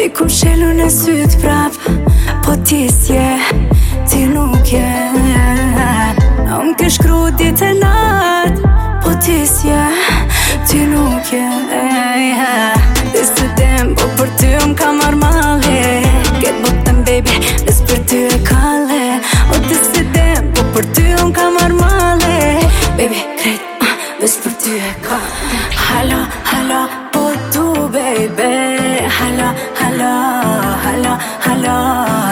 I ku shëllu në sytë prap Po tisje, ti nuk je Om ke shkru ditë e natë Po tisje, ti nuk je This të dem, po për ty om male baby, this për ty e kale O this të dem, po për ty male Baby, krejt, uh, për ty e kale halo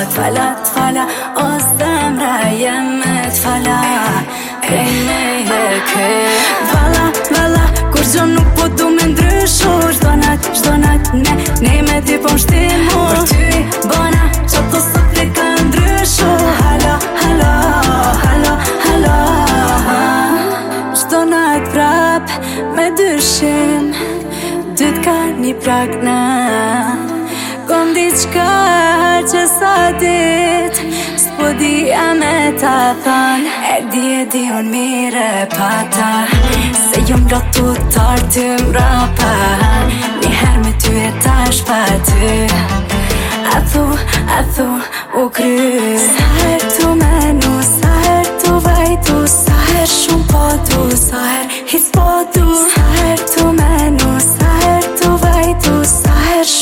të fala, fala O zemra jeme të fala Krej me je ke Vala, vala, kur zho nuk po du me ndryshu Shdo nat, shdo nat, ne, ne me t'i po mshtimu Për ty, bona, që të po sot le ka ndryshu Halo, halo, halo, halo Shdo nat prap, me dyshim Dyt ka një prak Kërkon diqka që sa dit Së po di a me ta than E di e di on mire pa ta Se jom blotu tartë mrapa Një her me ty e ta shpa ty A thu, a thu u kry Sa e tu menu, sa e tu vajtu Sa e shumë po tu, sa e hit po tu Sa tu